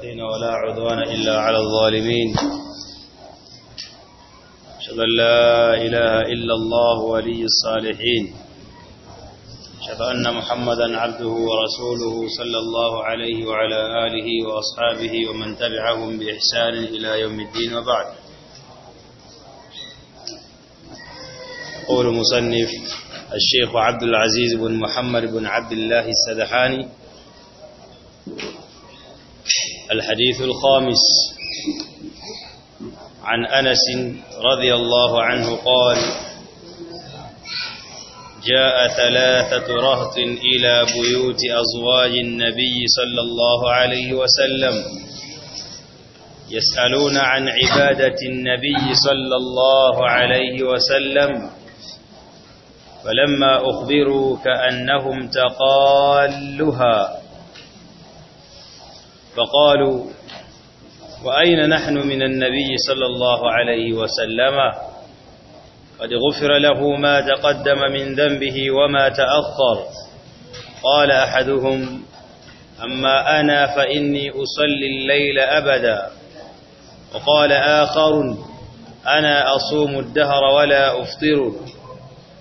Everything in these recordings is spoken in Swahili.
المتقين ولا عدوان إلا على الظالمين. أشهد أن لا إله إلا الله ولي الصالحين. أشهد أن محمدا عبده ورسوله صلى الله عليه وعلى آله وأصحابه ومن تبعهم بإحسان إلى يوم الدين وبعد. يقول مصنف الشيخ عبد العزيز بن محمد بن عبد الله السدحاني الحديث الخامس. عن أنس رضي الله عنه قال جاء ثلاثة رهط إلى بيوت أزواج النبي صلى الله عليه وسلم يسألون عن عبادة النبي صلى الله عليه وسلم فلما أخبروا كأنهم تقالها فقالوا وأين نحن من النبي صلى الله عليه وسلم؟ قد غفر له ما تقدم من ذنبه وما تأخر. قال أحدهم أما أنا فإني أصلي الليل أبدا. وقال آخر أنا أصوم الدهر ولا أفطر.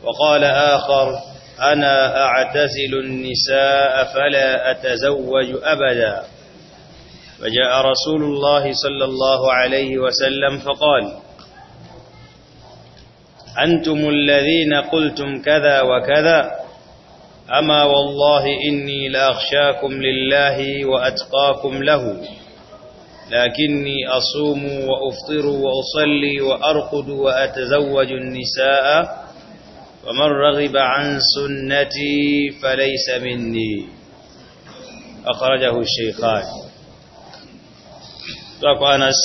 وقال آخر أنا أعتزل النساء فلا أتزوج أبدا. فجاء رسول الله صلى الله عليه وسلم فقال أنتم الذين قلتم كذا وكذا أما والله إني لأخشاكم لله وأتقاكم له لكني أصوم وأفطر وأصلي وأرقد وأتزوج النساء ومن رغب عن سنتي فليس مني. أخرجه الشيخان. Kutoka kwa Anas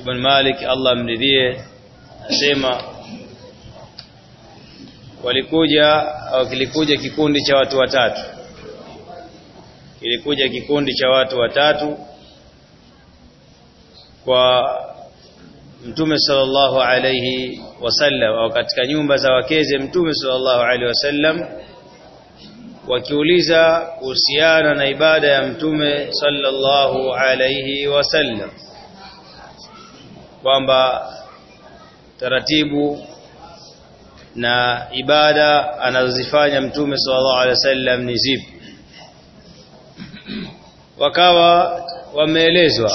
ibn Malik Allah mridhie asema walikuja au kilikuja kikundi cha watu watatu. Kilikuja kikundi cha watu watatu kwa Mtume sallallahu alayhi wasallam au katika nyumba za wakeze Mtume sallallahu alayhi wasallam wakiuliza kuhusiana na ibada ya mtume sallallahu alayhi wasallam kwamba taratibu na ibada anazozifanya mtume sallallahu alayhi wasallam ni zipi? Wakawa wameelezwa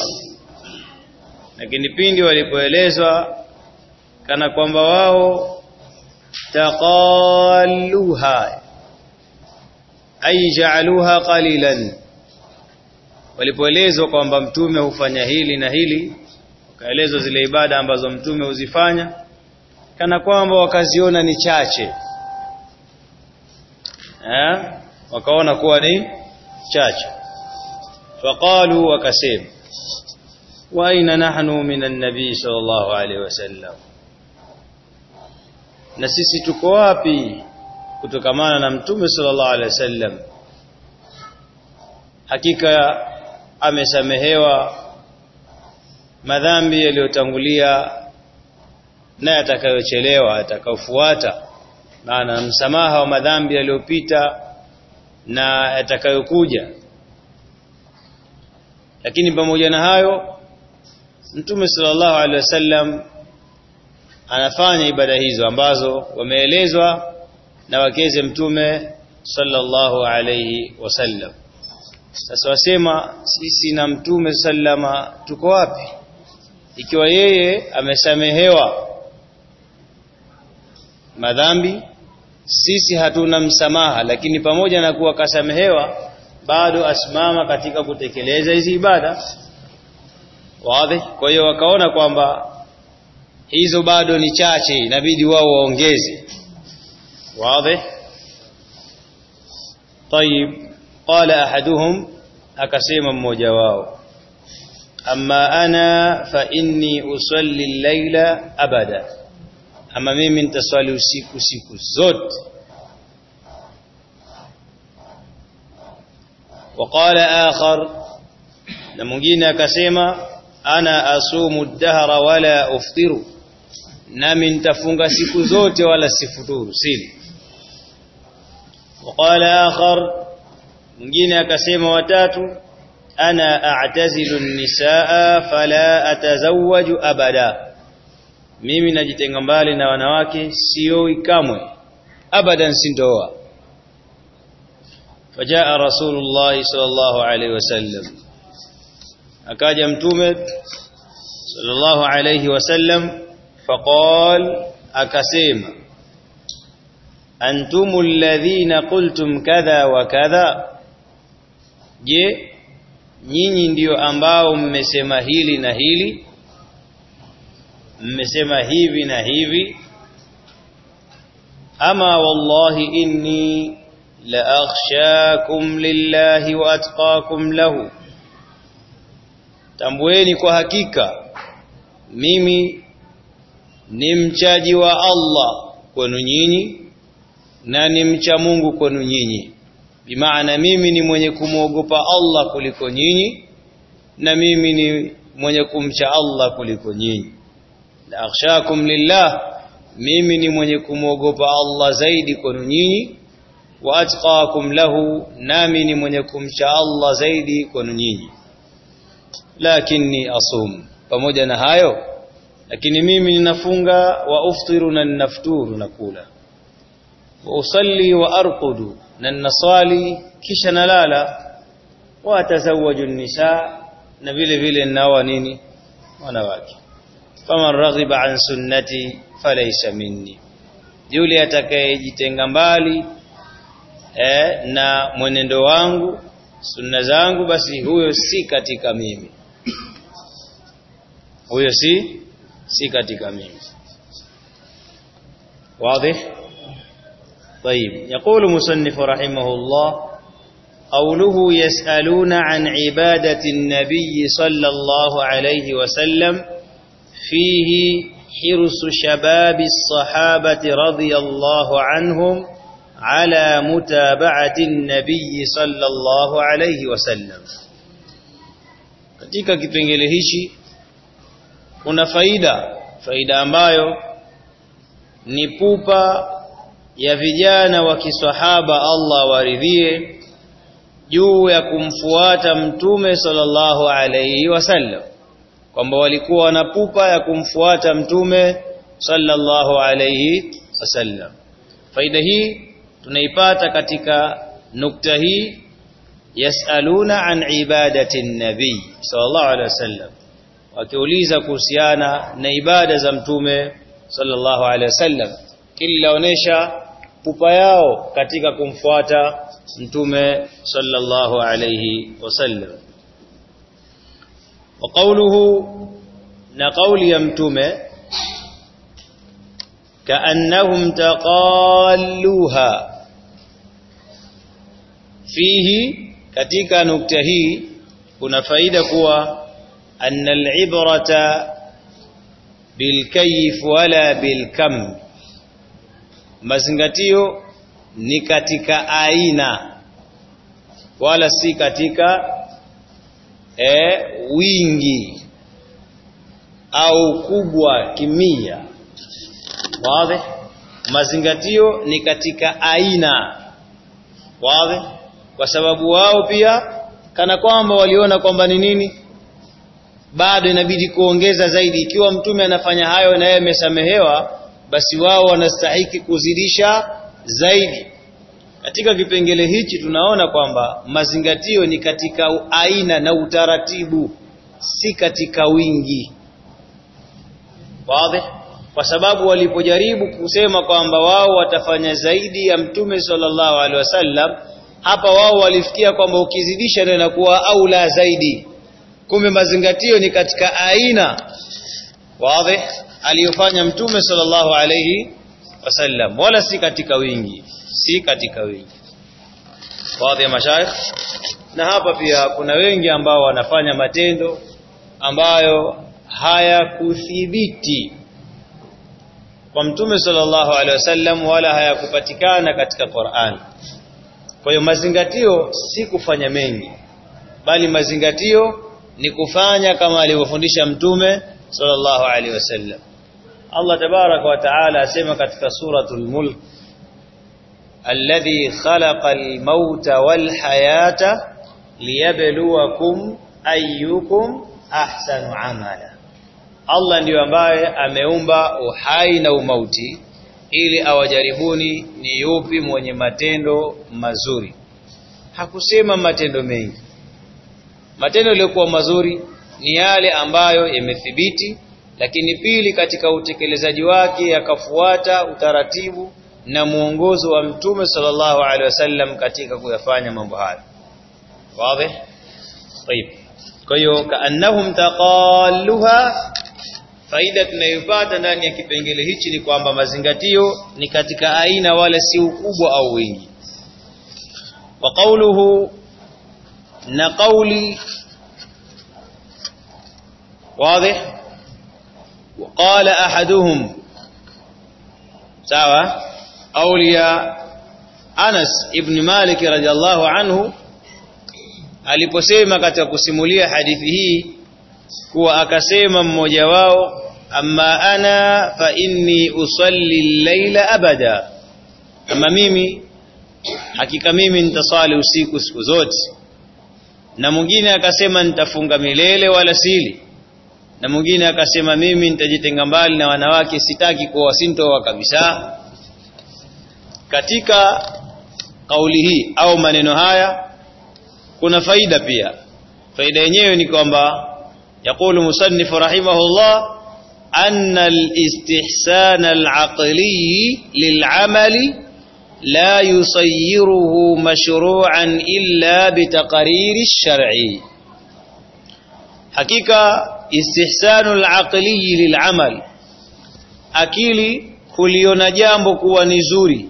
lakini pindi walipoelezwa kana kwamba wao taqalluha ay ja'aluha qalilan. Walipoelezwa kwamba mtume hufanya hili na hili wakaelezwa zile ibada ambazo mtume huzifanya kana kwamba wakaziona ni chache. Eh wakaona kuwa ni chache. Faqalu wakasema wa aina nahnu minan nabii sallallahu alaihi wasallam na sisi tuko wapi kutokamana na mtume sallallahu alaihi wasallam. Hakika amesamehewa madhambi yaliyotangulia na yatakayochelewa yatakayofuata. Maana msamaha wa madhambi yaliyopita na yatakayokuja. Lakini pamoja na hayo mtume sallallahu alaihi wasallam anafanya ibada hizo ambazo wameelezwa na wakeze mtume sallallahu alayhi wasallam. Sasa wasema sisi na mtume sallama tuko wapi? Ikiwa yeye amesamehewa madhambi sisi hatuna msamaha lakini pamoja na kuwa kasamehewa bado asimama katika kutekeleza hizi ibada. Wazi? Kwa hiyo wakaona kwamba hizo bado ni chache inabidi wao waongeze واضح؟ طيب قال أحدهم أكسيما مجواو أما أنا فإني أصلي الليلة أبدا. أما مين من تصلي سيك سيك زد وقال آخر لمجين أكسيما أنا أصوم الدهر ولا أفطر. نمن تفنغ سيك زوت ولا سيفطور سيلي وقال آخر mwingine akasema watatu ana a'tazilu an-nisaa fala atazawwaju abada mimi najitenga mbali na wanawake sioi kamwe abadan sindoa fajaa rasulullah sallallahu alaihi wasallam akaja mtume sallallahu alaihi wasallam faqal akasema antum alladhina qultum kadha wa kadha. Je nyinyi ndiyo ambao mmesema hili na hili? Mmesema hivi na hivi? Ama wallahi inni la akhshakum lillahi wa atqakum lahu. Tambueni kwa hakika mimi ni mchaji wa Allah kwenu nyinyi na ni mcha Mungu kwenu nyinyi. Bimaana mimi ni mwenye kumwogopa Allah kuliko nyinyi na mimi ni mwenye kumcha Allah kuliko nyinyi. La akhshakum lillah mimi ni mwenye kumwogopa Allah zaidi kwenu nyinyi wa atqakum lahu nami ni mwenye kumcha Allah zaidi kwenu nyinyi. Lakini asum pamoja na hayo lakini mimi ninafunga wa uftiru na ninafturu na kula wa usalli wa arqudu na ninaswali kisha nalala wa atazawwaju nisa na vile vile ninaoa nini wanawake faman raghiba an sunnati falaysa minni yule atakayejitenga mbali eh, na mwenendo wangu sunna zangu basi huyo si katika mimi huyo si si katika mimi واضح طيب. يقول مصنف رحمه الله قوله يسألون عن عبادة النبي صلى الله عليه وسلم فيه حرص شباب الصحابة رضي الله عنهم على متابعة النبي صلى الله عليه وسلم. Katika kipengele hichi kuna faida. Faida ambayo ni pupa ya vijana wa kiswahaba Allah waridhie juu ya kumfuata mtume sallallahu alayhi wasallam kwamba walikuwa wana pupa ya kumfuata mtume sallallahu alayhi wasallam faida hii tunaipata katika nukta hii yasaluna an ibadati nabii sallallahu alayhi wasallam wakiuliza kuhusiana na ibada za mtume sallallahu alayhi wasallam kila onesha pupa yao katika kumfuata mtume sallallahu alayhi wasallam wa qawluhu na qawli ya mtume kaannahum taqalluha fihi katika nukta hii kuna faida kuwa anna al-ibrata bilkayf wala bilkam mazingatio ni katika aina wala si katika e, wingi au kubwa kimia. Wazi? Mazingatio ni katika aina. Wazi? Kwa sababu wao pia kana kwamba waliona kwamba ni nini bado inabidi kuongeza zaidi. Ikiwa mtume anafanya hayo na yeye amesamehewa basi wao wanastahiki kuzidisha zaidi. Katika kipengele hichi tunaona kwamba mazingatio ni katika aina na utaratibu si katika wingi. Wazi? Kwa sababu walipojaribu kusema kwamba wao watafanya zaidi ya mtume sallallahu alaihi wasallam hapa wao walifikia kwamba ukizidisha ndio inakuwa aula zaidi. Kumbe mazingatio ni katika aina. Wazi aliyofanya mtume sallallahu alayhi wasallam. Wala si katika wingi si katika wingi. Baadhi ya mashaikh na hapa pia kuna wengi ambao wanafanya matendo ambayo hayakuthibiti kwa mtume sallallahu alaihi wasallam wala hayakupatikana katika Qur'an. Kwa hiyo mazingatio si kufanya mengi bali mazingatio ni kufanya kama alivyofundisha mtume sallallahu alaihi wasallam Allah tabaraka wa asema katika suratul mulk alladhi khalaqal al-mauta wal hayata liyabluwakum ayyukum ahsanu amala. Allah ndiyo ambaye ameumba uhai na umauti ili awajaribuni ni yupi mwenye matendo mazuri. Hakusema matendo mengi. Matendo yaliyokuwa mazuri ni yale ambayo yamethibiti lakini pili katika utekelezaji wake yakafuata utaratibu na muongozo wa mtume sallallahu alaihi wasallam katika kuyafanya mambo hayo. Wazi? Tayib kwa hiyo kaanahum taqalluha faida tunayopata ndani ya kipengele hichi ni kwamba mazingatio ni katika aina wala si ukubwa au wingi. Wa qawluhu na qawli واضح وقال احدهم sawa aulia Anas ibn Malik radhiallahu anhu aliposema katika kusimulia hadithi hii kuwa akasema mmoja wao amma ana fa inni usalli al-laila abada ama mimi hakika mimi nitasali usiku siku zote na mwingine akasema nitafunga milele wala sili na mwingine akasema mimi nitajitenga mbali na wanawake sitaki kuoa sintoa kabisa. Katika kauli hii au maneno haya kuna faida pia. Faida yenyewe ni kwamba yaqulu musannifu rahimahullah anna al-istihsan al-aqli la yusayyiruhu mashru'an illa bitaqriri ash-shar'i hakika istihsanul aqli lilamal. Akili kuliona jambo kuwa ni zuri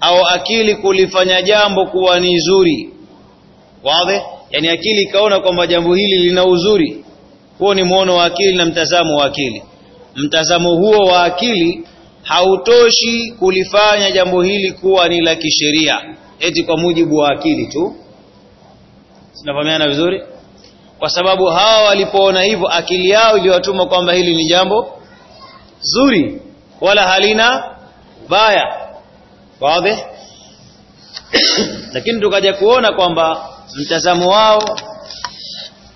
au akili kulifanya jambo kuwa ni zuri. Wazi? Yani akili ikaona kwamba jambo hili lina uzuri huo ni muono wa akili na mtazamo wa akili. Mtazamo huo wa akili hautoshi kulifanya jambo hili kuwa ni la kisheria. Eti kwa mujibu wa akili tu. Sinafahamiana vizuri? Kwa sababu hawa walipoona hivyo akili yao iliwatuma kwamba hili ni jambo zuri wala halina baya. Wazi? Lakini tukaja kuona kwamba mtazamo wao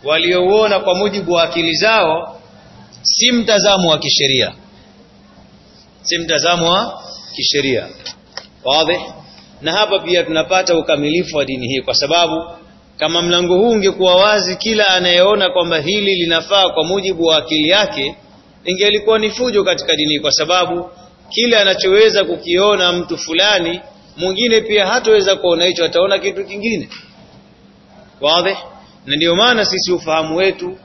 waliouona kwa mujibu wa akili zao si mtazamo wa kisheria. Si mtazamo wa kisheria. Wazi? Na hapa pia tunapata ukamilifu wa dini hii kwa sababu kama mlango huu ungekuwa wazi kila anayeona kwamba hili linafaa kwa mujibu wa akili yake ingelikuwa ni fujo katika dini kwa sababu kile anachoweza kukiona mtu fulani mwingine pia hataweza kuona hicho ataona kitu kingine. Wazi? Na ndio maana sisi ufahamu wetu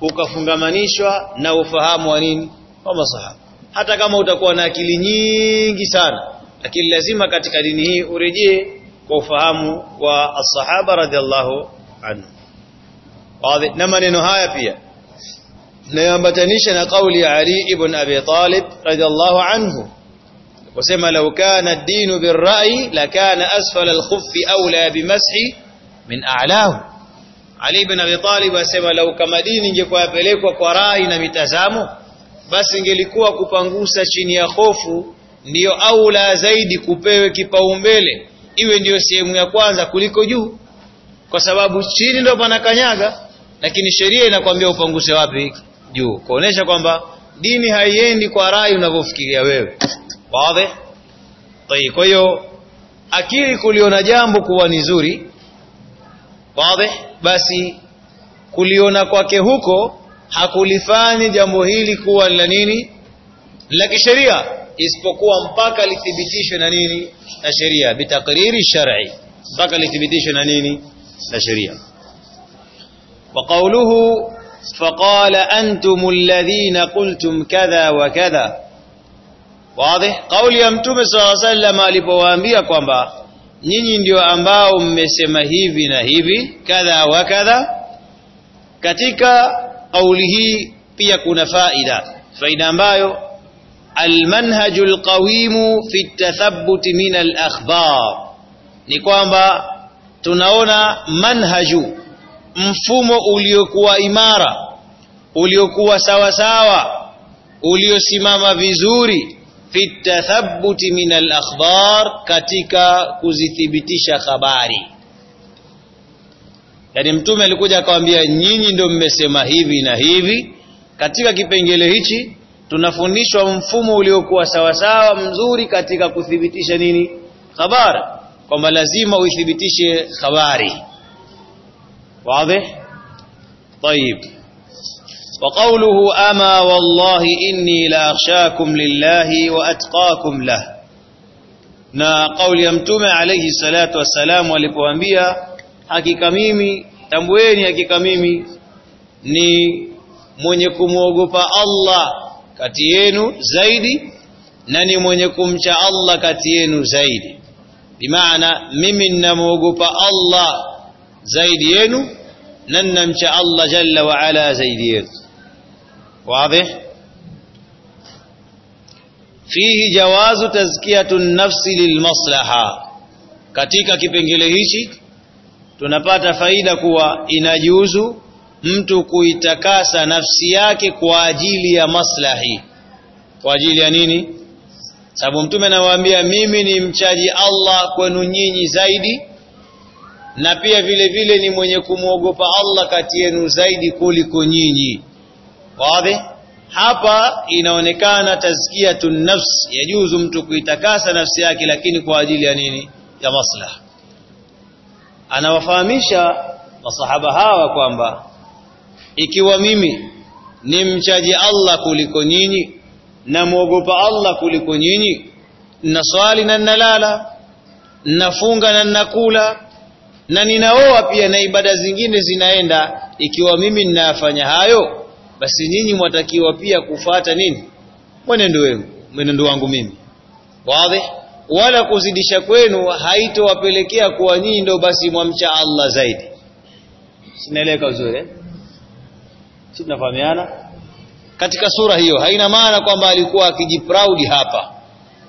ukafungamanishwa na ufahamu wa nini? Wa masahaba hata kama utakuwa na akili nyingi sana lakini lazima katika dini hii urejee ufahamu wa as-sahaba radhiallahu anhu wazi na maneno haya pia nayoambatanisha na kauli ya Ali ibn Abi Talib radhiallahu anhu wasema law kana ad-din bir-ra'yi lakana asfala al-khuffi awla bimashi min a'lahu Ali ibn Abi Talib asema lau kama dini ingekuwa yapelekwa kwa rai na mitazamo basi ingelikuwa kupangusa chini ya hofu ndiyo aula zaidi kupewe kipaumbele iwe ndiyo sehemu ya kwanza kuliko juu. Kwa sababu chini ndo panakanyaga lakini sheria inakwambia upanguse wapi juu. Kuonesha kwamba dini haiendi kwa rai unavyofikiria wewe. Wazi? Kwa hiyo akili kuliona jambo kuwa ni zuri wazi? Basi kuliona kwake huko hakulifanyi jambo hili kuwa la nini? La kisheria isipokuwa mpaka lithibitishwe na nini? Na sheria. Bitakriri shar'i. Mpaka lithibitishwe na nini? Na sheria. Wa qawluhu faqala antum alladhina qultum kadha wa kadha. Wazi? Kauli ya mtume swalla sallam alipowaambia kwamba nyinyi ndio ambao mmesema hivi na hivi kadha wa kadha. Katika kauli hii pia kuna faida. Faida ambayo almanhaju alqawimu fi tathabbuti min alakhbar. Ni kwamba tunaona manhaju mfumo uliokuwa imara uliokuwa sawa sawa uliosimama vizuri fi tathabbuti min alakhbar katika kuzithibitisha habari yani mtume alikuja akawaambia nyinyi ndio mmesema hivi na hivi. Katika kipengele hichi tunafundishwa mfumo uliokuwa sawasawa mzuri katika kuthibitisha nini habari kwamba lazima uithibitishe habari wazi طيب وقوله أما والله إني لأخشاكم لله وأتقاكم له na kauli ya mtume alayhi salatu wassalam alipoambia hakika mimi tambueni hakika mimi ni mwenye kumwogopa Allah Kati yenu zaidi na ni mwenye kumcha Allah kati yenu zaidi bimaana mimi ninamwogopa Allah zaidi yenu na ninamcha Allah jalla wa ala zaidi yenu wazi fihi jawazu tazkiyatu nafsi lilmaslaha katika kipengele hichi tunapata faida kuwa inajuzu mtu kuitakasa nafsi yake kwa ajili ya maslahi. Kwa ajili ya nini? Sababu mtume anawaambia mimi ni mchaji Allah kwenu nyinyi zaidi na pia vile vile ni mwenye kumwogopa Allah kati yenu zaidi kuliko nyinyi. Wazi? Hapa inaonekana tazkiyatun nafs yajuzu mtu kuitakasa nafsi yake lakini kwa ajili ya nini? Ya maslaha anawafahamisha masahaba hawa kwamba ikiwa mimi ni mchaji Allah kuliko nyinyi na muogopa Allah kuliko nyinyi naswali na nalala nafunga na nakula na ninaoa pia na ibada zingine zinaenda ikiwa mimi ninayafanya hayo basi nyinyi mwatakiwa pia kufata nini? Mwenendo wenu mwenendo wangu mimi. Wazi? Wala kuzidisha kwenu haitowapelekea kuwa nyinyi ndio basi mwamcha Allah zaidi. Sinaeleka vizuri eh si tunafahamiana katika sura hiyo haina maana kwamba alikuwa akijiproud hapa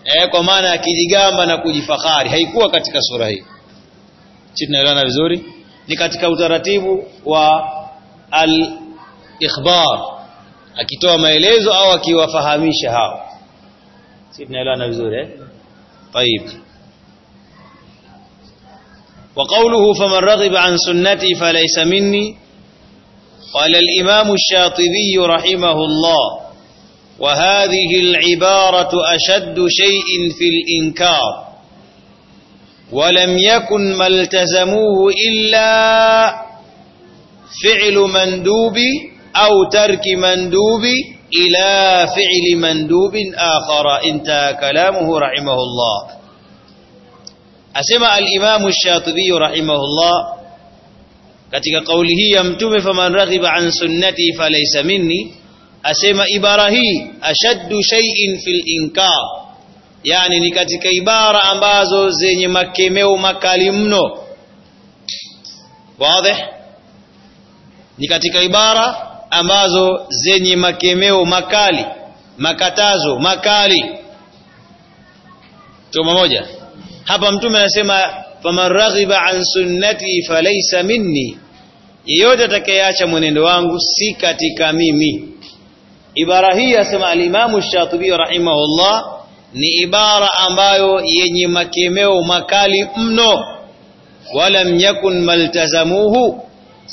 eh kwa maana akijigamba na kujifahari haikuwa katika sura hii si tunaelewana vizuri ni katika utaratibu wa al ikhbar akitoa maelezo au akiwafahamisha hao si tunaelewana vizuri eh طيب وقوله فمن رغب عن سنتي فليس مني قال الإمام الشاطبي رحمه الله وهذه العبارة أشد شيء في الإنكار ولم يكن ما التزموه إلا فعل مندوب أو ترك مندوب إلى فعل مندوب آخر انتهى كلامه رحمه الله. أسمع الإمام الشاطبي رحمه الله katika kauli hii ya mtume faman raghiba an sunnati falaysa minni asema ibara hii ashaddu shay'in fil inkar. Yani ni katika ibara ambazo zenye makemeo makali mno. Wazi ni katika ibara ambazo zenye makemeo makali makatazo makali. Tuma moja hapa mtume anasema faman raghiba an sunnati falaysa minni yeyote atakayeacha mwenendo wangu si katika mimi. Ibara hii asema al-Imam Shatibi rahimahullah ni ibara ambayo yenye makemeo makali mno. Walam yakun maltazamuhu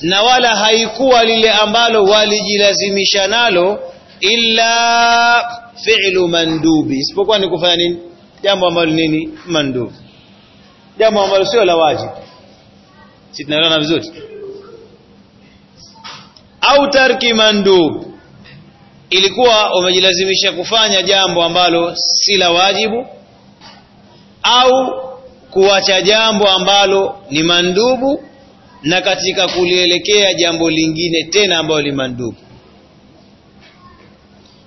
na wala haikuwa lile ambalo walijilazimisha nalo illa fi'lu mandubi. Isipokuwa ni kufanya nini? Jambo ambalo nini? Mandubi jambo ambalo sio la wajibu. Si tunaelewana vizuri? Au tarki mandub. Ilikuwa umejilazimisha kufanya jambo ambalo si la wajibu? Au kuacha jambo ambalo ni mandubu na katika kulielekea jambo lingine tena ambalo ni mandubu?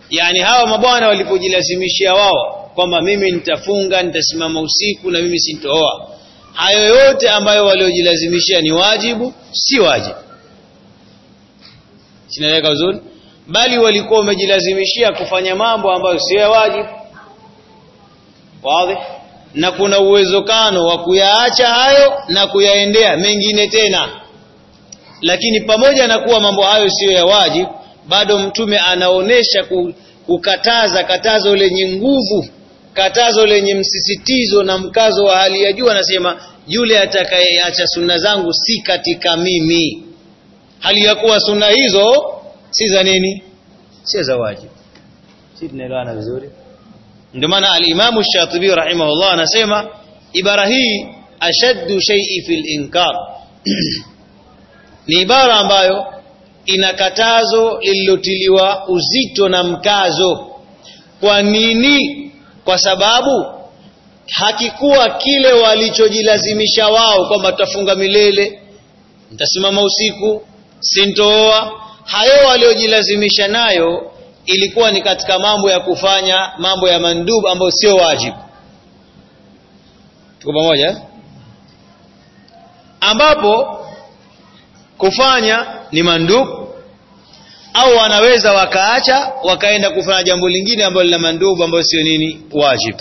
Yani hawa mabwana walipojilazimishia wao kwamba mimi nitafunga nitasimama usiku na mimi sintooa hayo yote ambayo waliojilazimishia ni wajibu si wajibu. Sinaeleka uzuri bali walikuwa wamejilazimishia kufanya mambo ambayo si ya wajibu. Wazi? Na kuna uwezekano wa kuyaacha hayo na kuyaendea mengine tena. Lakini pamoja na kuwa mambo hayo siyo ya wajibu bado mtume anaonesha kukataza katazo lenye nguvu katazo lenye msisitizo na mkazo wa hali ya juu anasema yule atakayeacha sunna zangu si katika mimi. Hali ya kuwa sunna hizo si za nini? Si za wajibu. Si tunaelewana vizuri? Ndio maana al-Imam Shatibi rahimahullah anasema ibara hii ashaddu shay'i fil inkar. Ni ibara ambayo ina katazo lililotiliwa uzito na mkazo. Kwa nini kwa sababu hakikuwa kile walichojilazimisha wao kwamba tutafunga milele mtasimama usiku sintooa. Hayo waliojilazimisha nayo ilikuwa ni katika mambo ya kufanya mambo ya mandub ambayo sio wajibu. Tuko pamoja ambapo kufanya ni mandub au wanaweza wakaacha wakaenda kufanya jambo lingine ambalo lina mandubu ambayo sio nini wajibu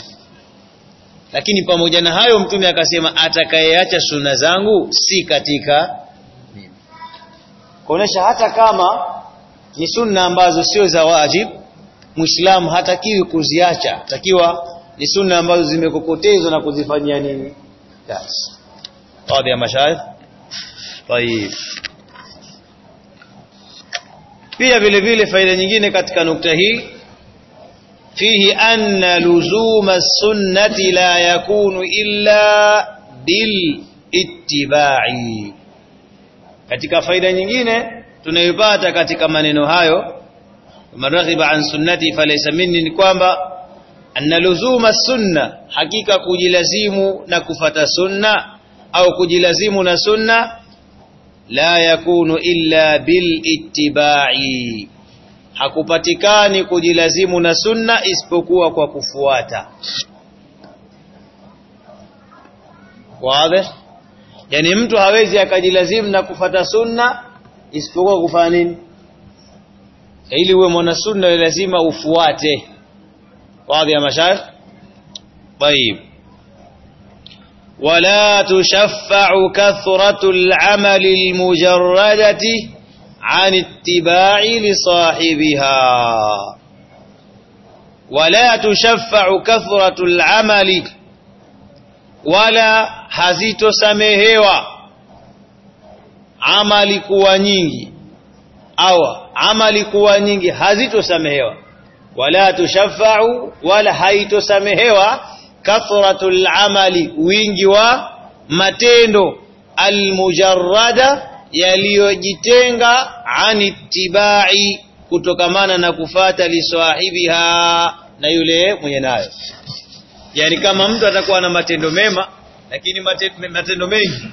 lakini pamoja na hayo mtume akasema atakayeacha sunna zangu si katika mimi kuonesha hata kama ni sunna ambazo sio za wajib muislamu hatakiwi kuziacha takiwa ni sunna ambazo zimekokotezwa na kuzifanyia nini kazi baadhi ya mashaikh طيب pia vile vile faida nyingine katika nukta hii fihi anna luzuma sunnati la yakunu illa bil ittiba'i. Katika faida nyingine tunayopata katika maneno hayo maraghiba an sunnati falaysa minni ni kwamba anna luzuma sunna hakika kujilazimu na kufata sunna au kujilazimu na sunna la yakunu illa bilittibai, hakupatikani kujilazimu na sunna isipokuwa kwa kufuata. Wazi? Yani mtu hawezi akajilazimu na kufata sunna isipokuwa kufanya nini? Ili uwe mwana sunna lazima ufuate. Wazi ya mashaikh? Tayib. ولا تشفع كثرة العمل المجردة عن اتباع لصاحبها. ولا تشفع كثرة العمل ولا حزيت سمهوا عمل كوانيجي أو عمل كوانيجي حزيت سمهوا ولا تشفع ولا حيت سمهوا kathratul amali wingi wa matendo. Almujarrada yaliyojitenga an anittibai kutokamana na kufata liswahibiha na yule mwenye nayo. Yani kama mtu atakuwa na matendo mema lakini matendo mengi.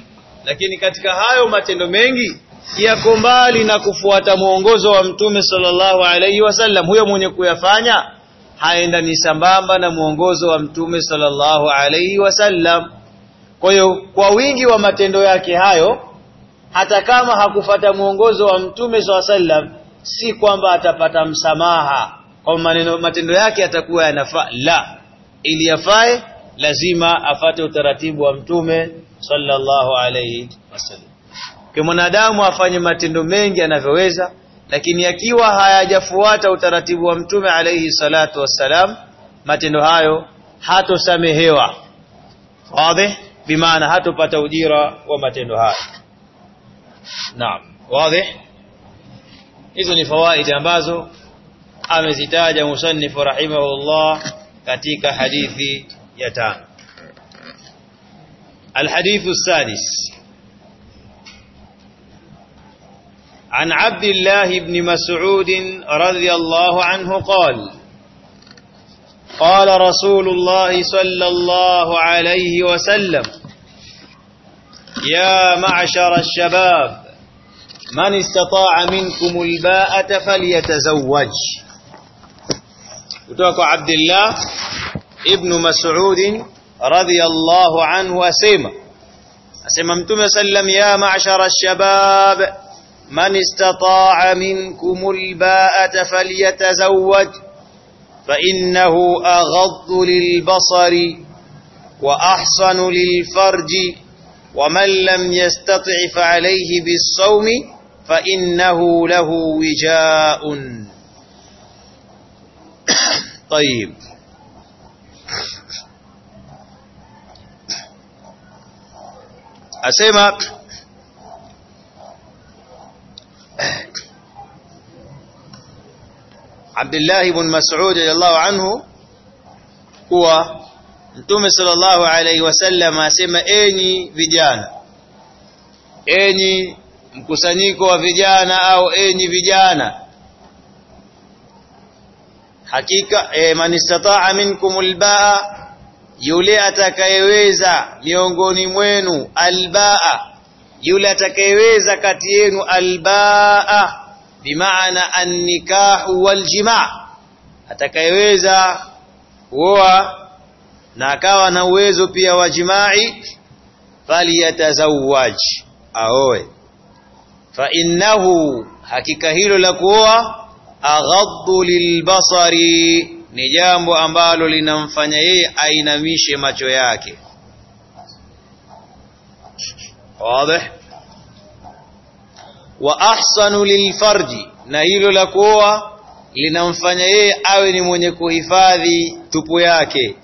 Lakini katika hayo matendo mengi yako mbali na kufuata mwongozo wa mtume sallallahu alaihi wasallam huyo mwenye kuyafanya haenda ni sambamba na mwongozo wa mtume sallallahu alaihi wasallam. Kwa hiyo kwa wingi wa matendo yake hayo hata kama hakufata mwongozo wa mtume sallallahu alaihi wasallam si kwamba atapata msamaha. Kwa maneno matendo yake yatakuwa yanafaa. La ili yafae lazima afate utaratibu wa mtume sallallahu alaihi wasallam. Kwa mwanadamu afanye matendo mengi anavyoweza lakini akiwa hayajafuata utaratibu wa mtume alaihi salatu wassalam matendo hayo hatosamehewa wazi bimaana hatopata ujira wa matendo hayo naam wazi hizo ni fawaidi ambazo amezitaja musannifu rahimahullah katika hadithi ya tano الحديث السادس عن عبد الله بن مسعود رضي الله عنه قال قال رسول الله صلى الله عليه وسلم يا معشر الشباب من استطاع منكم الباءة فليتزوج. Kutoka عبد الله ابن مسعود رضي الله عنه asema mtume sallam ya ma'shara الشباب من استطاع منكم الباءة فليتزوج فإنه أغض للبصر وأحصن للفرج ومن لم يستطع فعليه بالصوم فإنه له وجاء. طيب. Asema Abdullah ibn Mas'ud radhiallahu anhu kuwa Mtume sallallahu alaihi wasallam asema enyi vijana enyi mkusanyiko wa vijana au enyi vijana hakika e, man istata'a minkum albaa yule atakayeweza miongoni mwenu albaa yule atakayeweza kati yenu albaa bimaana an-nikahu wal-jima' atakayeweza kuoa na akawa na uwezo pia wa jimai falyatazawaj aoe. Fa innahu hakika hilo la kuoa aghaddu lilbasari ni jambo ambalo linamfanya yeye ainamishe macho yake. Wazi wa ahsanu lilfarji na hilo la kuoa linamfanya yeye awe ni mwenye kuhifadhi tupu yake.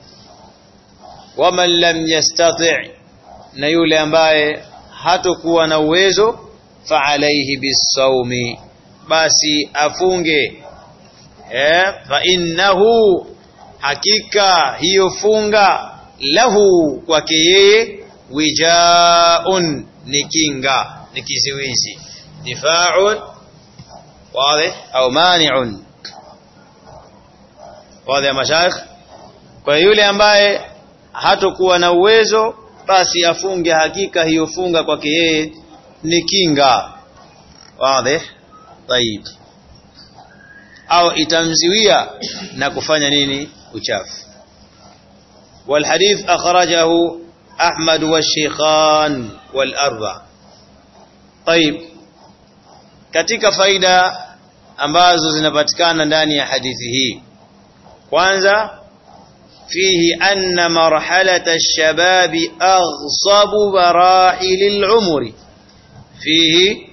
Waman lam yastati' na yule ambaye hatokuwa na uwezo fa alayhi bisawmi basi afunge. Eh fa innahu hakika hiyo funga lahu kwake yeye wijaun ni kinga ni kiziwizi difa'un wazi au mani'un wazi ya mashaikh kwa yule ambaye hatokuwa na uwezo basi afunge hakika hiyo funga kwake yeye ni kinga wazi طيب au itamziwia na kufanya nini uchafu والحديث أخرجه أحمد والشيخان والأربع طيب katika faida ambazo zinapatikana ndani ya hadithi hii kwanza fihi anna marhalata ash-shababi aghsabu barahil al-umri fihi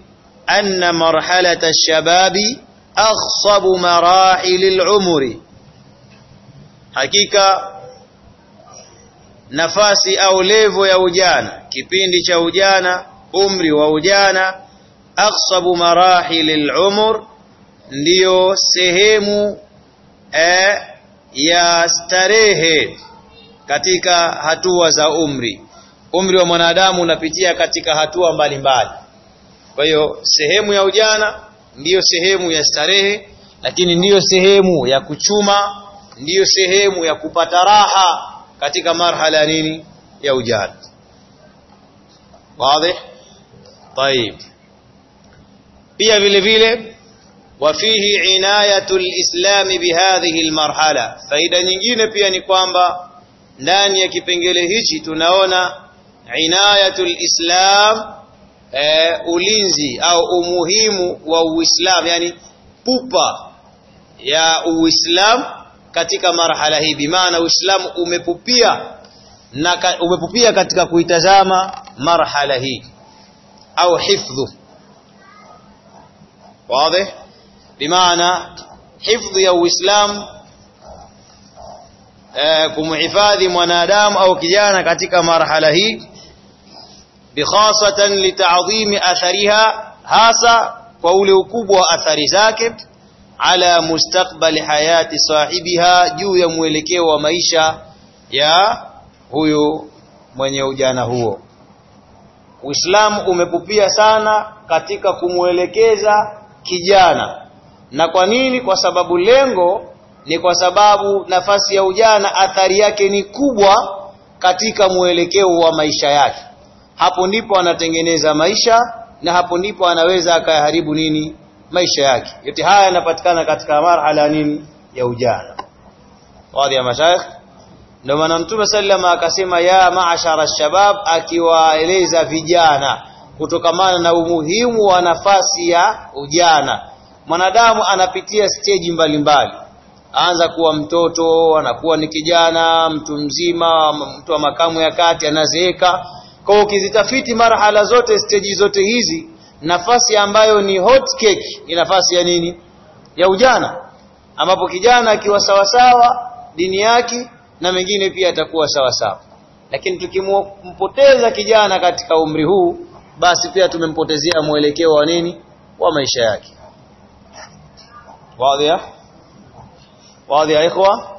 anna marhalata ash-shababi aghsabu marahil al-umri hakika nafasi au levo ya ujana kipindi cha ujana umri wa ujana aksabu marahili al-umr, ndiyo sehemu e, ya starehe katika hatua za umri. Umri wa mwanadamu unapitia katika hatua mbalimbali. Kwa hiyo sehemu ya ujana ndiyo sehemu ya starehe, lakini ndiyo sehemu ya kuchuma, ndiyo sehemu ya kupata raha katika marhala nini ya ujana. Wazi? Tayib pia vile vile wafihi inayatu lislami bihadhihi lmarhala. Faida nyingine pia ni kwamba ndani ya kipengele hichi tunaona inayatu lislam e, eh, ulinzi au umuhimu wa Uislam, yani pupa ya Uislam katika marhala hii, bimaana uislam umepupia na umepupia katika kuitazama marhala hii au hifdhu wazi? Bimaana hifdhi ya uislamu e, kumhifadhi mwanadamu au kijana katika marhala hii bikhasatan litaadhimi athariha hasa kwa ule ukubwa wa athari zake ala mustakbali hayati sahibiha juu ya mwelekeo wa maisha ya huyu mwenye ujana huo. Uislamu umepupia sana katika kumwelekeza kijana. Na kwa nini? Kwa sababu lengo ni kwa sababu nafasi ya ujana athari yake ni kubwa katika mwelekeo wa maisha yake. Hapo ndipo anatengeneza maisha na hapo ndipo anaweza akaharibu nini? Maisha yake. Yote haya yanapatikana katika marhala nini? Ya ujana. Wadhi ya mashaikh? Ndio maana mtume sallama akasema ya maashara shabab akiwaeleza vijana kutokamana na umuhimu wa nafasi ya ujana. Mwanadamu anapitia stage mbalimbali. Anza kuwa mtoto anakuwa ni kijana mtu mzima mtu wa makamu ya kati anazeeka. Kwa ukizitafiti marhala zote stage zote hizi nafasi ambayo ni hot cake ni nafasi ya nini? Ya ujana. Ambapo kijana akiwa sawasawa dini yake na mengine pia atakuwa sawasawa lakini tukimpoteza kijana katika umri huu basi pia tumempotezea mwelekeo wa nini wa maisha yake wazi ya wazi ya ikhwa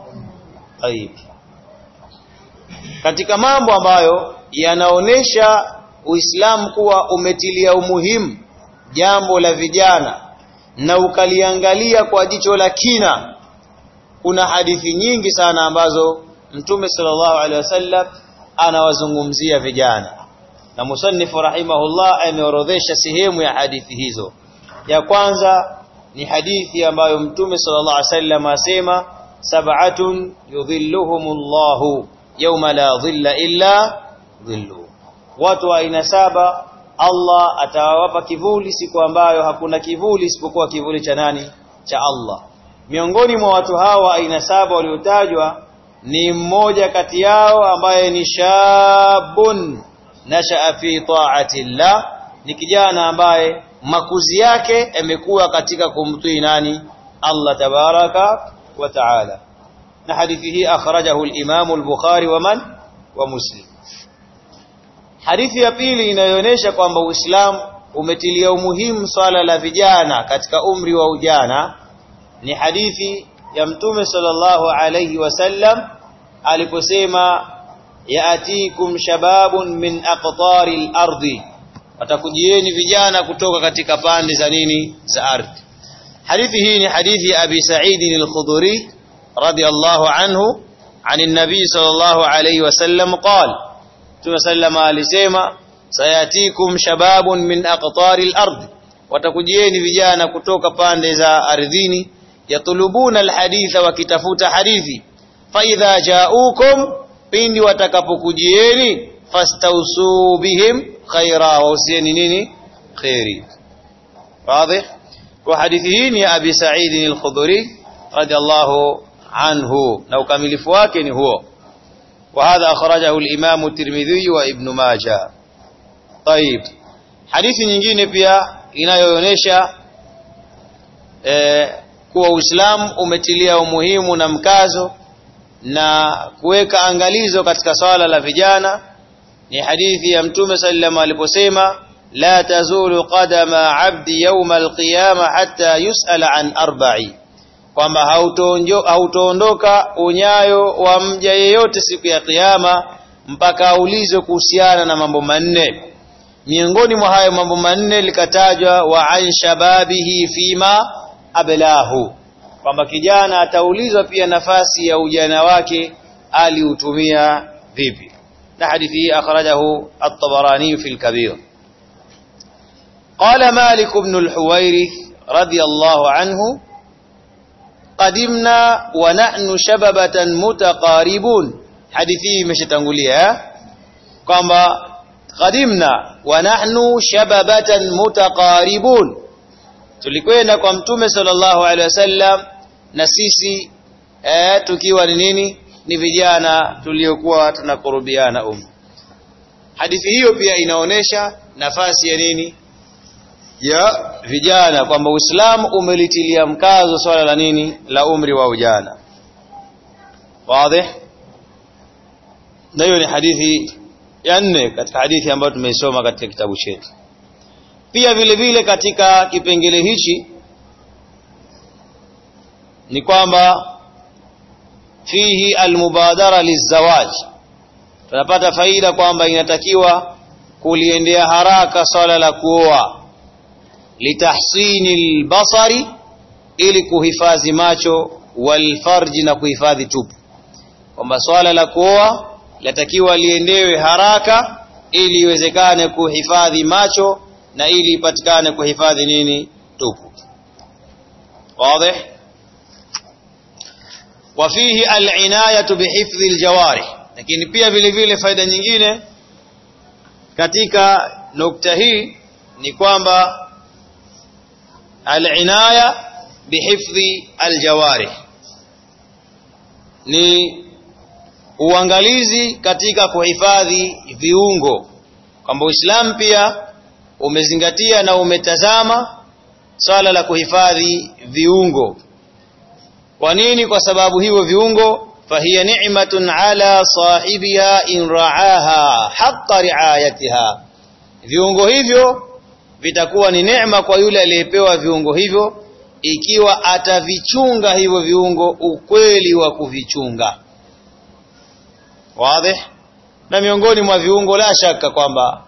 طيب katika mambo ambayo yanaonesha Uislamu kuwa umetilia umuhimu jambo la vijana na ukaliangalia kwa jicho la kina kuna hadithi nyingi sana ambazo Mtume sallallahu alaihi wasallam anawazungumzia vijana na musannifu rahimahullah ameorodhesha sehemu ya hadithi hizo. Ya kwanza ni hadithi ambayo Mtume sallallahu alaihi wasallam asema sab'atun yudhilluhumullahu yawma la dhilla illa dhillu. Watu wa aina saba Allah atawapa kivuli siku ambayo hakuna kivuli isipokuwa kivuli cha nani? Cha Allah. Miongoni mwa watu hawa aina saba waliotajwa ni mmoja kati yao ambaye ni shabun nashaa fi ta'ati llah. Ni kijana ambaye makuzi yake yamekuwa katika kumtii nani? Allah tabaraka wa taala. Na hadithi hii akhrajahu al-Imam al-Bukhari wa man? Wa Muslim. Hadithi ya pili inayoonyesha kwamba Uislamu umetilia umuhimu swala la vijana katika umri wa ujana ni hadithi ya Mtume sallallahu alayhi wasallam aliposema yaatikum shababun min aqtari al-ardi watakujieni vijana kutoka katika pande za nini za ardhi hadithi hii ni hadithi ya Abi Sa'id al-Khudri radiyallahu anhu عن النبي صلى الله عليه وسلم قال تسلم alisema sayatikum shababun min aqtari al-ard watakujieni vijana kutoka pande za ardhini yatulubuna alhaditha wakitafuta hadithi fa idha ja'ukum pindi watakapokujieni fastausu bihim khaira wausieni nini khairi wazi kwa hadithi hii ni Abi Sa'id al-Khudri radiyallahu anhu na ukamilifu wake ni huo وهذا أخرجه الإمام الترمذي وابن ماجه طيب hadithi nyingine pia inayoonyesha eh, kuwa Uislamu umetilia umuhimu na mkazo na kuweka angalizo katika swala la vijana ni hadithi ya Mtume sallallahu aliposema la tazulu qadama abdi yawma alqiyama hatta yusala an arba'i. Kwamba hautoondoka unyayo wa mja yeyote siku ya kiyama mpaka aulizwe kuhusiana na mambo manne. Miongoni mwa hayo mambo manne likatajwa wa an shababihi fima ablahu kwamba kijana ataulizwa pia nafasi ya ujana wake aliutumia vipi na hadithi hii akhrajahu at-Tabarani fi al-Kabir قال مالك بن الحويرث رضي الله عنه قدمنا ونحن شببة متقاربون حديثي مشتangulia kwamba qadimna wa nahnu shababatan mutaqaribun tulikwenda kwa mtume sallallahu alaihi wasallam na sisi eh, tukiwa ni nini? Ni vijana tuliokuwa tunakurubiana umri hadithi hiyo pia inaonesha nafasi ya nini? Ya vijana kwamba Uislamu umelitilia mkazo swala la nini? La umri wa ujana. Wazi? Na hiyo ni hadithi ya nne katika hadithi ambayo tumeisoma katika kitabu chetu pia vile vile katika kipengele hichi ni kwamba fihi almubadara lizawaj. Tunapata faida kwamba inatakiwa kuliendea haraka swala la kuoa litahsini albasari ili kuhifadhi macho walfarji na kuhifadhi tupu. Kwamba swala la kuoa latakiwa liendewe haraka ili iwezekane kuhifadhi macho na ili ipatikane kuhifadhi nini? Tupu. Wazi? Wafihi alinayatu bihifdhi aljawarih. Lakini pia vile vile faida nyingine katika nukta hii ni kwamba alinaya bihifdhi aljawarih ni uangalizi katika kuhifadhi viungo. Kwamba Uislamu pia umezingatia na umetazama swala la kuhifadhi viungo. Kwa nini? Kwa sababu hivyo viungo fahiya ni'matun ala sahibiha in ra'aha haqqa ri'ayatiha. Viungo hivyo vitakuwa ni neema kwa yule aliyepewa viungo hivyo ikiwa atavichunga hivyo viungo ukweli wa kuvichunga. Wazi? Na miongoni mwa viungo la shaka kwamba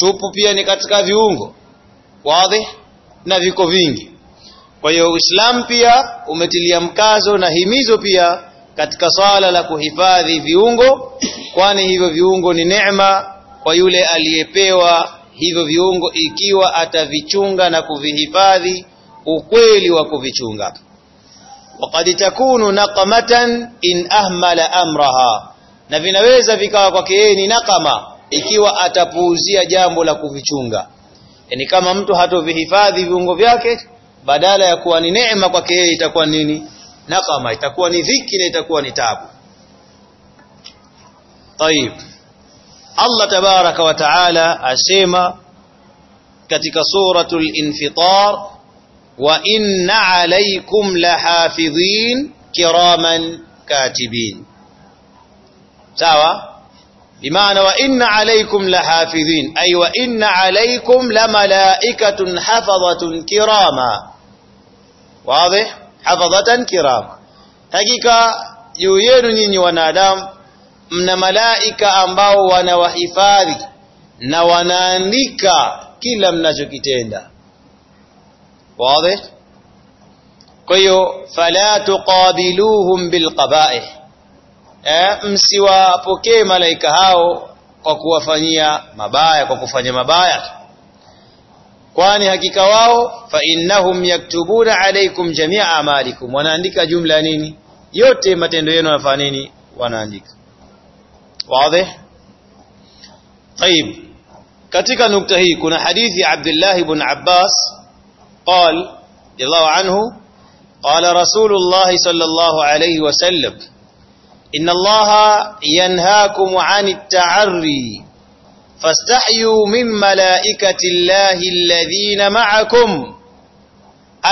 tupu pia ni katika viungo. Wazi? Na viko vingi. Kwa hiyo Uislamu pia umetilia mkazo na himizo pia katika swala la kuhifadhi viungo kwani hivyo viungo ni neema kwa yule aliyepewa hivyo viungo ikiwa atavichunga na kuvihifadhi ukweli wa kuvichunga. Waqad takunu naqamatan in ahmala amraha. Na vinaweza vikawa kwake yeye ni nakama ikiwa atapuuzia jambo la kuvichunga yani kama mtu hatovihifadhi viungo vyake badala ya kuwa ni neema kwake yeye itakuwa nini nakama itakuwa ni dhiki na itakuwa ni tabu طيب Allah tabaraka wa taala asema katika suratul infitar wa inna alaykum lahafidhin kiraman katibin sawa Bimaana wa inna alaykum lahafidhin ay wa inna alaykum lamalaikatun hafadhatun kirama wazi hafadhatan kirama hakika juu yenu nyinyi wanadamu mna malaika ambao wanawahifadhi na wanaandika kila mnachokitenda wazi kwa hiyo fala tuqabiluhum bilqaba'ih eh msiwapokee malaika hao kwa kuwafanyia mabaya kwa kufanya mabaya kwani hakika wao fa innahum yaktubuna alaykum jami'a amalikum wanaandika jumla nini yote matendo yenu yanafanya nini wanaandika واضح طيب katika nukta hii kuna hadithi ya Abdullah ibn Abbas قال رضي الله عنه قال رسول الله صلى الله عليه وسلم إن الله ينهاكم عن التعري فاستحيوا من ملائكة الله الذين معكم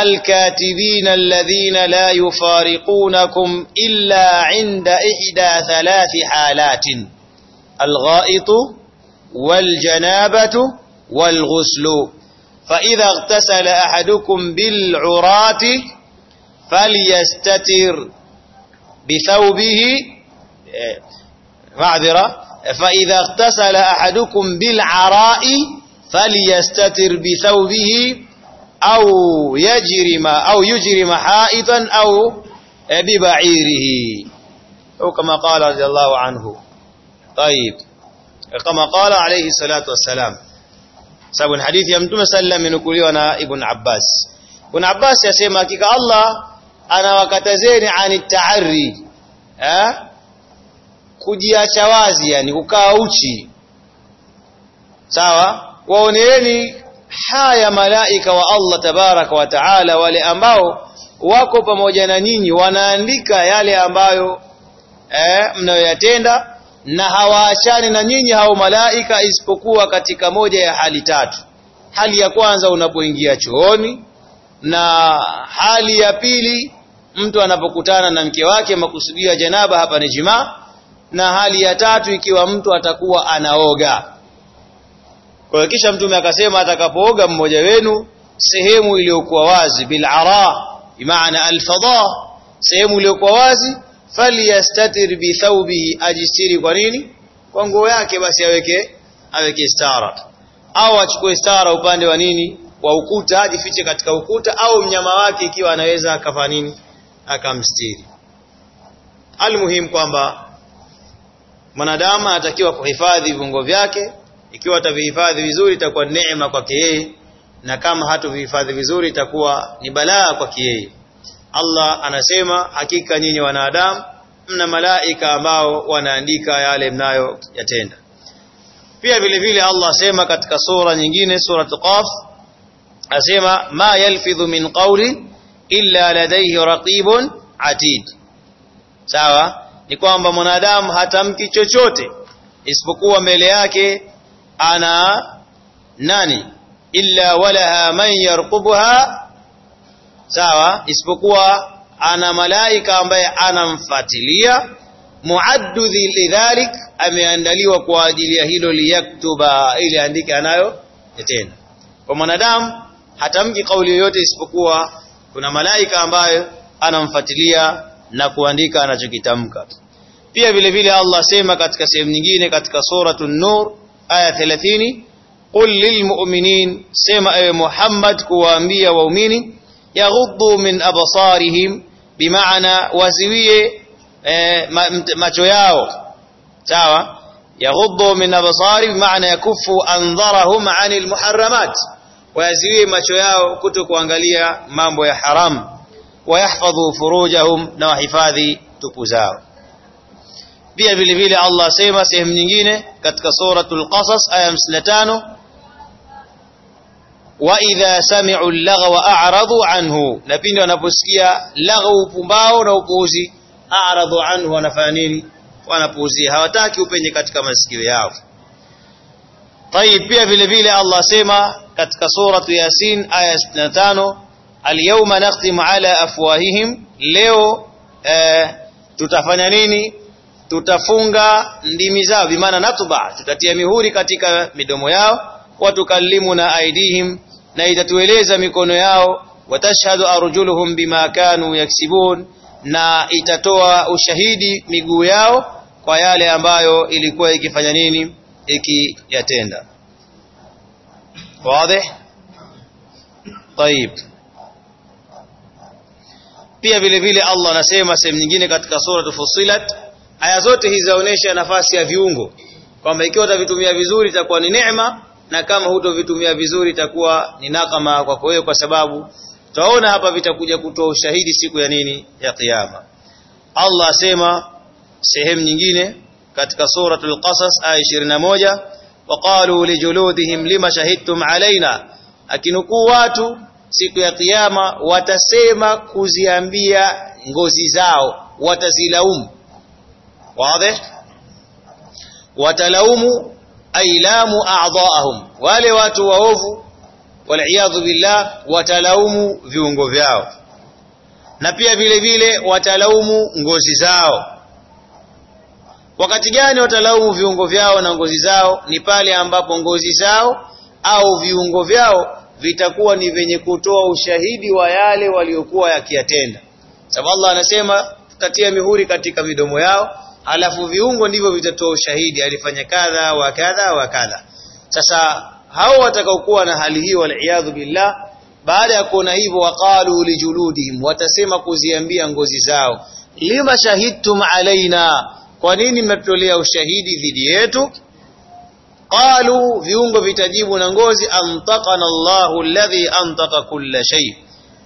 الكاتبين الذين لا يفارقونكم إلا عند إحدى ثلاث حالات الغائط والجنابة والغسل. فإذا اغتسل أحدكم بالعراة فليستتر. بثوبه معذرة فإذا اغتسل أحدكم بالعراء فليستتر بثوبه أو يجرم أو يجرم حائطا أو ببعيره. أو كما قال رضي الله عنه. طيب. كما قال عليه الصلاة والسلام. sababu hadithi يمتم سلم من كل ابن عباس. ابن عباس Abbas yasema hakika anawakatazeni ani taari eh kujiacha wazi yani kukaa uchi. Sawa? Waoneeni haya malaika wa Allah tabaraka wa taala wale ambao wako pamoja na nyinyi wanaandika yale ambayo eh, mnayoyatenda na hawaachani na nyinyi hao malaika isipokuwa katika moja ya hali tatu. Hali ya kwanza unapoingia chooni na hali ya pili mtu anapokutana na mke wake makusudio ya janaba hapa ni jimaa na hali ya tatu ikiwa mtu atakuwa anaoga. Kwa kisha mtume akasema atakapooga mmoja wenu sehemu iliyokuwa wazi bil ara bimaana al fadha sehemu iliyokuwa wazi falyastatir bi thawbihi ajistiri kwa nini? Kwa nguo yake basi aweke aweke stara. Au achukue stara upande wa nini? Wa ukuta ajifiche katika ukuta au mnyama wake ikiwa anaweza akafanya nini akamstiri. Almuhim kwamba mwanadamu anatakiwa kuhifadhi viungo vyake ikiwa atavihifadhi vizuri itakuwa neema kwake yeye na kama hatovihifadhi vizuri itakuwa ni balaa kwake yeye. Allah anasema hakika nyinyi wanadamu mna malaika ambao wanaandika yale mnayo yatenda. Pia vile vile Allah asema katika sura nyingine sura Qaf asema ma yalfidhu min qawli illa ladayhi raqibun atid. Sawa? Ni kwamba mwanadamu hatamki chochote isipokuwa mbele yake ana nani? Illa walaha man yarqubuha. Sawa? Isipokuwa ana malaika ambaye anamfuatilia. Muaddu lidhalik ameandaliwa kwa ajili ya hilo liyaktuba ili andike anayo tena. Kwa mwanadamu hatamki kauli yoyote isipokuwa kuna malaika ambaye anamfuatilia na kuandika anachokitamka pia vile vile Allah sema katika sehemu nyingine katika suratul nur aya 30 qul lilmu'minin sema ewe Muhammad kuwaambia waumini yaghuddu min absarihim bimaana waziwie eh, macho yao sawa yaghuddu min absari bimaana yakufu anzarahum anil muharramat wayaziwie macho yao kuto kuangalia mambo ya haram. Wayahfadhu furujahum na wahifadhi tupu zao. Pia vile vile Allah sema sehemu nyingine katika suratul qasas aya 55 wa idha sami'u al-laghwa a'radu anhu. Na pindi wanaposikia laghwa upumbao na upuuzi a'radu anhu wanafanya nini? Wanapuuzia. Hawataki upenye katika masikio yao. Tayib pia vile vile Allah sema katika sura yasin aya 65 al-yawma nakhtimu ala afwahihim leo eh, tutafanya nini? Tutafunga ndimi zao bimaana natuba tutatia mihuri katika midomo yao watukallimuna aidihim na itatueleza mikono yao watashhadu arjuluhum bima kanu yaksibun na itatoa ushahidi miguu yao kwa yale ambayo ilikuwa ikifanya nini? Ikiyatenda واضح؟ طيب. Pia vile vile Allah anasema sehemu nyingine katika sura Fussilat, aya zote hizi zaonesha nafasi ya viungo. Kwamba ikiwa utavitumia vizuri itakuwa ni neema na kama hutovitumia vizuri itakuwa ni nakama kwako wewe, kwa sababu tutaona hapa vitakuja kutoa ushahidi siku ya nini? Ya Kiyama. Allah asema sehemu nyingine katika suratul Qasas aya 21 waqalu lijuludihim lima shahidtum alaina akinukuu watu siku ya kiyama watasema kuziambia ngozi zao watazilaumu. Wazi? Watalaumu ailamu a'dhaahum. Wale watu waovu waliyadhu billah watalaumu viungo vyao. Na pia vile vile watalaumu ngozi zao wakati gani watalaumu viungo vyao na ngozi zao ni pale ambapo ngozi zao au viungo vyao vitakuwa ni vyenye kutoa ushahidi wa yale waliokuwa yakiyatenda sababu Allah anasema tutatia mihuri katika midomo yao alafu viungo ndivyo vitatoa ushahidi alifanya kadha wa kadha wa kadha. Sasa hao watakaokuwa na hali hiyo waliyadhu billah baada ya kuona hivyo waqalu lijuludihim watasema kuziambia ngozi zao lima shahidtum alaina kwa nini mmetolea ushahidi dhidi yetu qalu viungo vitajibu na ngozi antaqana Allahu alladhi antaqa kulla shay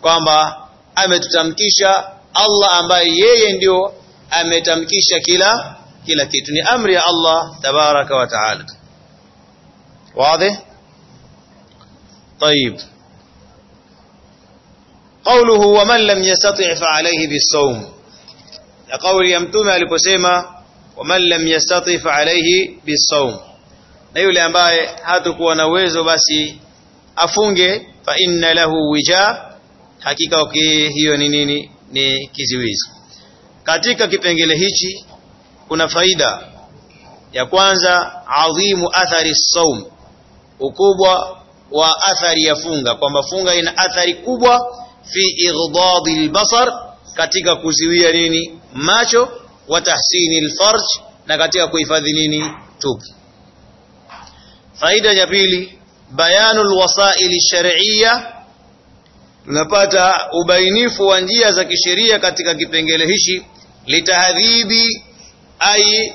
kwamba ametutamkisha Allah ambaye yeye ndio ametamkisha kila kila kitu ni amri ya Allah tabaraka wa taala wazi طيب قوله ومن لم يستطع فعليه بالصوم ya kauli ya mtume aliposema waman lam yastati fa alayhi bisawm na yule ambaye hatakuwa na uwezo basi afunge fa inna lahu wija hakika hiyo ni nini? Ni kiziwizi. Katika kipengele hichi kuna faida. Ya kwanza adhimu athari saum ukubwa wa athari ya funga kwamba funga ina athari kubwa fi ighdadi albasar katika kuziwia nini? Macho wa tahsini alfarj na katika kuhifadhi nini? Tupu faida ya pili bayanul wasaili shar'iyya tunapata ubainifu wa njia za kisheria katika kipengele hichi litahdhibi ai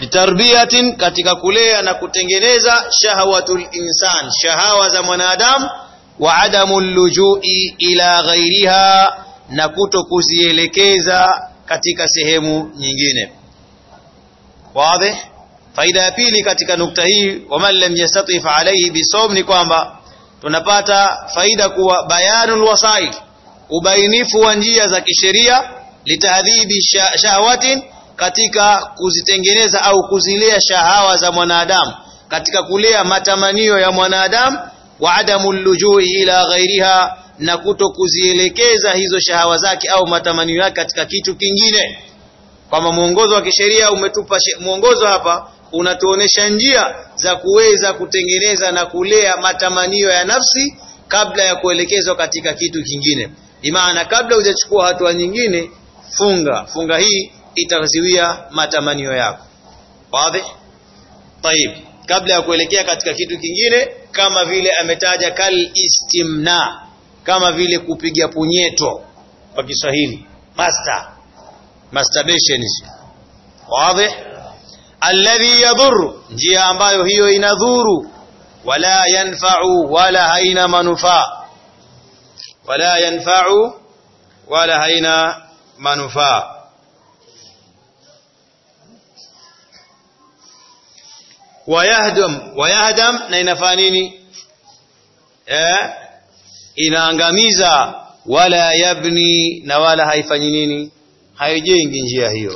litarbiyatin katika kulea na kutengeneza shahawatul insan shahawa za mwanadamu wa adamu lujui ila ghairiha na kuto kuzielekeza katika sehemu nyingine. Wazi? Faida ya pili katika nukta hii waman lam yastati fa alayhi bisawm ni kwamba tunapata faida kuwa bayanul wasail ubainifu wa njia za kisheria litahdhibi shahawatin katika kuzitengeneza au kuzilea shahawa za mwanadamu katika kulea matamanio ya mwanadamu wa adamu lujui ila ghairiha na kuto kuzielekeza hizo shahawa zake au matamanio yake katika kitu kingine kwamba mwongozo wa kisheria umetupa mwongozo hapa unatuonesha njia za kuweza kutengeneza na kulea matamanio ya nafsi kabla ya kuelekezwa katika kitu kingine imaana kabla hujachukua hatua nyingine funga funga hii itaziwia matamanio yako wazi طيب kabla ya kuelekea katika kitu kingine kama vile ametaja kal istimna kama vile kupiga punyeto kwa Kiswahili. Master. Masturbation. Wazi. Alladhi yadhuru. Njia ambayo hiyo inadhuru. Wala yanfa'u wala haina manufaa. Wala yanfa'u wala haina manufaa. Wayahdam wayahdam na inafaa nini? Eh inaangamiza wala yabni na wala haifanyi nini. Haijengi njia hiyo.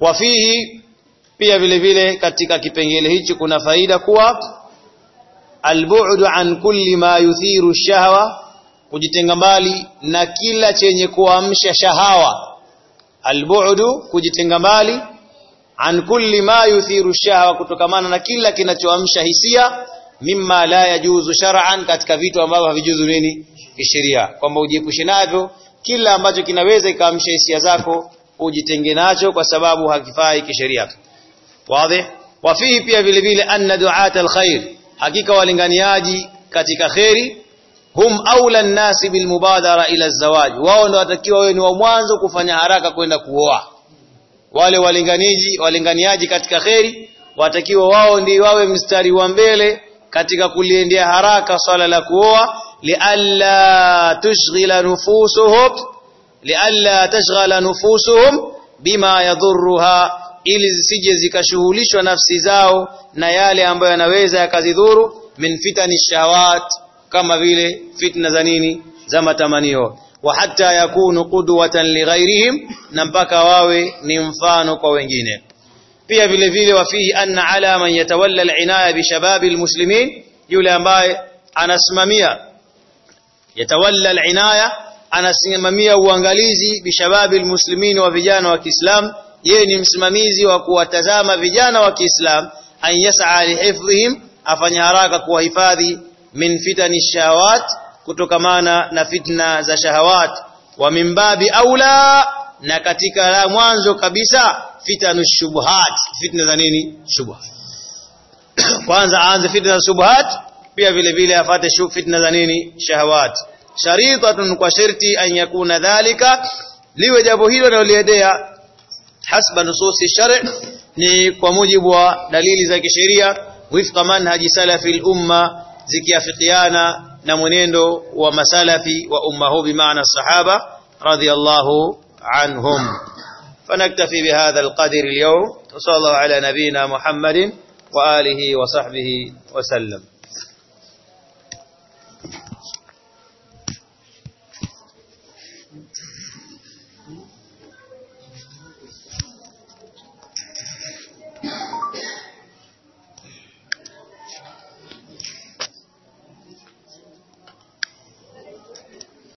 Wafihi pia vile vile katika kipengele hichi kuna faida kuwa albu'du an kulli ma yuthiru shahwa kujitenga mbali na kila chenye kuamsha shahawa. Albu'du kujitenga mbali an kulli ma yuthiru shahwa kutokamana na kila kinachoamsha hisia mimma la yajuzu shar'an katika vitu ambavyo havijuzu nini? Kisheria. Kwamba ujiepushe navyo kila ambacho kinaweza ikaamsha hisia zako ujitenge nacho kwa sababu hakifai kisheria. Wazi? Wafihi pia vile vile anna du'at alkhair. Hakika walinganiaji katika khairi hum aula an-nasi bil mubadara ila zawaj wao ndio watakiwa wewe ni wa mwanzo kufanya haraka kwenda kuoa. Wale walinganiji walinganiaji katika khairi watakiwa wao ndio wawe mstari wa mbele katika kuliendea haraka swala la kuoa lialla tushghila nufusuhum lialla tashghala nufusuhum bima yadhurruha ili zisije zikashughulishwa nafsi zao na yale ambayo yanaweza yakazidhuru min fitani shahawat kama vile fitna za nini? Za matamanio. Wa hatta yakunu qudwatan lighairihim na mpaka wawe ni mfano kwa wengine pia vile vile wafihi anna ala man yatawalla al-inaya bi shababi al-muslimin yule ambaye anasimamia yatawalla al-inaya anasimamia uangalizi bi shababi al-muslimin wa vijana wa Kiislam yeye ni msimamizi wa kuwatazama vijana wa Kiislam an yas'a lihifdhihim afanya haraka kuwahifadhi min fitani shahawat kutokamana na fitna za shahawat wa min babi aula na katika la mwanzo kabisa fitanu shubuhat. Fitna za nini? Shubha. Kwanza aanze fitna za shubuhat pia vile vile afate fitna za nini? Shahawat. Sharitatun kwa sharti an yakuna dhalika liwe jambo hilo linaloendea hasba nususi shari ni kwa mujibu wa dalili za kisheria wifqa manhaji salafi al-umma zikiafikiana na mwenendo wa masalafi wa umma huu bimaana sahaba radiyallahu عنهم. فنكتفي بهذا القدر اليوم وصلى الله على نبينا محمد وآله وصحبه وسلم.